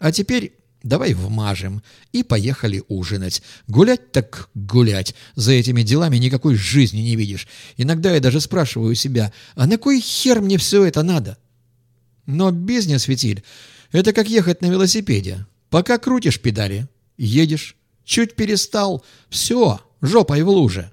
А теперь давай вмажем и поехали ужинать. Гулять так гулять. За этими делами никакой жизни не видишь. Иногда я даже спрашиваю себя, а на кой хер мне все это надо? Но бизнес-фитиль — это как ехать на велосипеде. Пока крутишь педали, едешь, чуть перестал, все, жопой в луже.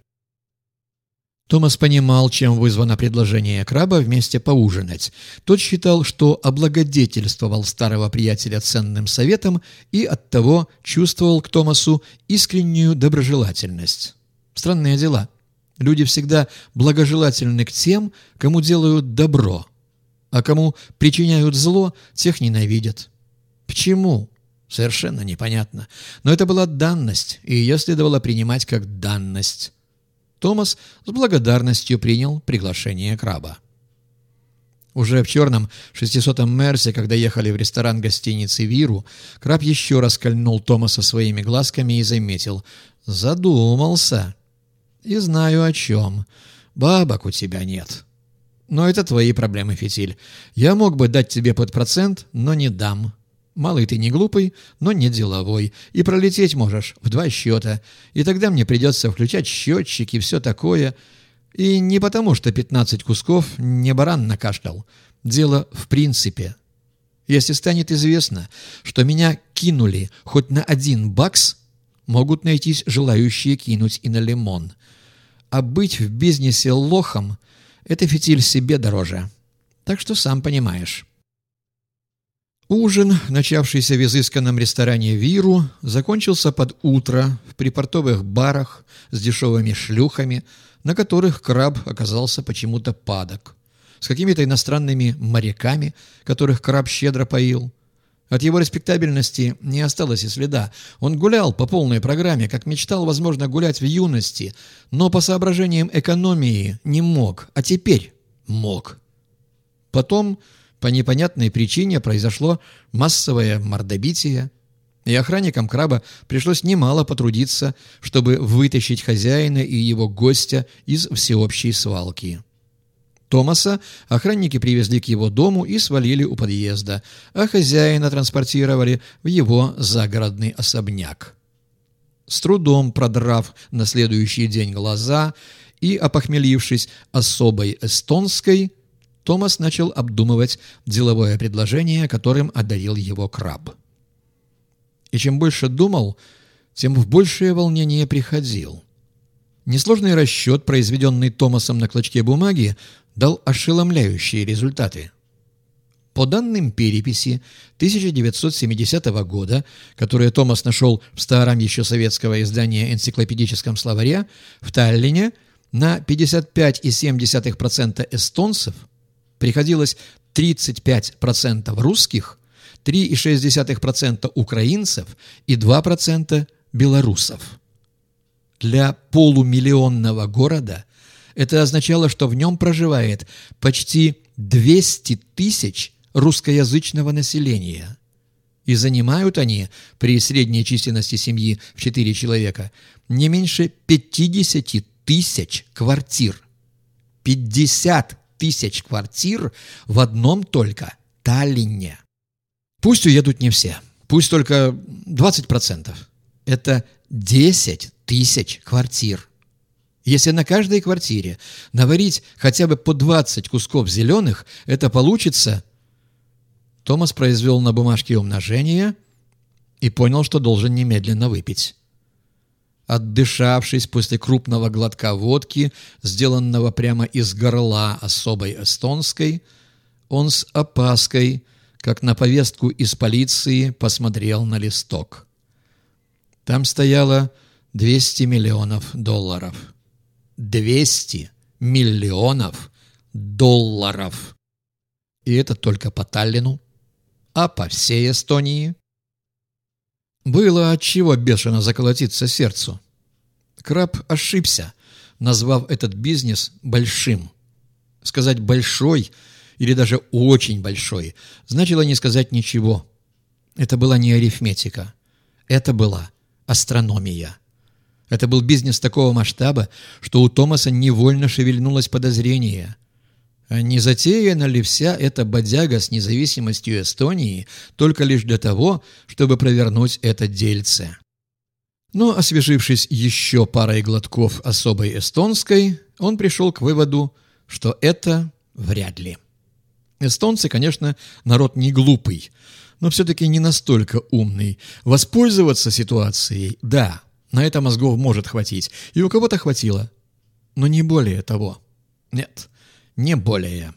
Томас понимал, чем вызвано предложение краба вместе поужинать. Тот считал, что облагодетельствовал старого приятеля ценным советом и оттого чувствовал к Томасу искреннюю доброжелательность. Странные дела. Люди всегда благожелательны к тем, кому делают добро, а кому причиняют зло, тех ненавидят. Почему? Совершенно непонятно. Но это была данность, и ее следовало принимать как данность. Томас с благодарностью принял приглашение краба. Уже в черном 600-м Мерсе, когда ехали в ресторан гостиницы «Виру», краб еще раз кольнул Томаса своими глазками и заметил. «Задумался. И знаю о чем. Бабок у тебя нет. Но это твои проблемы, Фитиль. Я мог бы дать тебе под процент, но не дам. Малый ты не глупый, но не деловой. И пролететь можешь в два счета. И тогда мне придется включать счетчики и все такое. И не потому, что 15 кусков не баран накашлял. Дело в принципе. Если станет известно, что меня кинули хоть на один бакс, могут найтись желающие кинуть и на лимон. А быть в бизнесе лохом – это фитиль себе дороже. Так что сам понимаешь». Ужин, начавшийся в изысканном ресторане «Виру», закончился под утро в припортовых барах с дешевыми шлюхами, на которых краб оказался почему-то падок, с какими-то иностранными моряками, которых краб щедро поил. От его респектабельности не осталось и следа. Он гулял по полной программе, как мечтал, возможно, гулять в юности, но по соображениям экономии не мог, а теперь мог. Потом по непонятной причине произошло массовое мордобитие, и охранникам краба пришлось немало потрудиться, чтобы вытащить хозяина и его гостя из всеобщей свалки. Томаса охранники привезли к его дому и свалили у подъезда, а хозяина транспортировали в его загородный особняк. С трудом продрав на следующий день глаза и опохмелившись особой эстонской, Томас начал обдумывать деловое предложение, которым одарил его краб. И чем больше думал, тем в большее волнение приходил. Несложный расчет, произведенный Томасом на клочке бумаги, дал ошеломляющие результаты. По данным переписи 1970 года, которые Томас нашел в старом еще советского издания энциклопедическом словаре, в Таллине на 55,7% эстонцев – приходилось 35% русских, 3,6% украинцев и 2% белорусов. Для полумиллионного города это означало, что в нем проживает почти 200 тысяч русскоязычного населения. И занимают они, при средней численности семьи в 4 человека, не меньше 50 тысяч квартир. 50 тысяч квартир в одном только Таллине. Пусть уедут не все, пусть только 20%. Это 10 тысяч квартир. Если на каждой квартире наварить хотя бы по 20 кусков зеленых, это получится... Томас произвел на бумажке умножение и понял, что должен немедленно выпить. Отдышавшись после крупного глотка водки, сделанного прямо из горла особой эстонской, он с опаской, как на повестку из полиции, посмотрел на листок. Там стояло 200 миллионов долларов. 200 миллионов долларов! И это только по Таллину. А по всей Эстонии было от чего бешено заколотиться сердцу. Краб ошибся, назвав этот бизнес большим. Сказать «большой» или даже «очень большой» значило не сказать ничего. Это была не арифметика. Это была астрономия. Это был бизнес такого масштаба, что у Томаса невольно шевельнулось подозрение. А не затеяна ли вся эта бодяга с независимостью Эстонии только лишь для того, чтобы провернуть это дельце? Но, освежившись еще парой глотков особой эстонской, он пришел к выводу, что это вряд ли. Эстонцы, конечно, народ не глупый, но все-таки не настолько умный. Воспользоваться ситуацией – да, на это мозгов может хватить, и у кого-то хватило, но не более того. Нет, не более.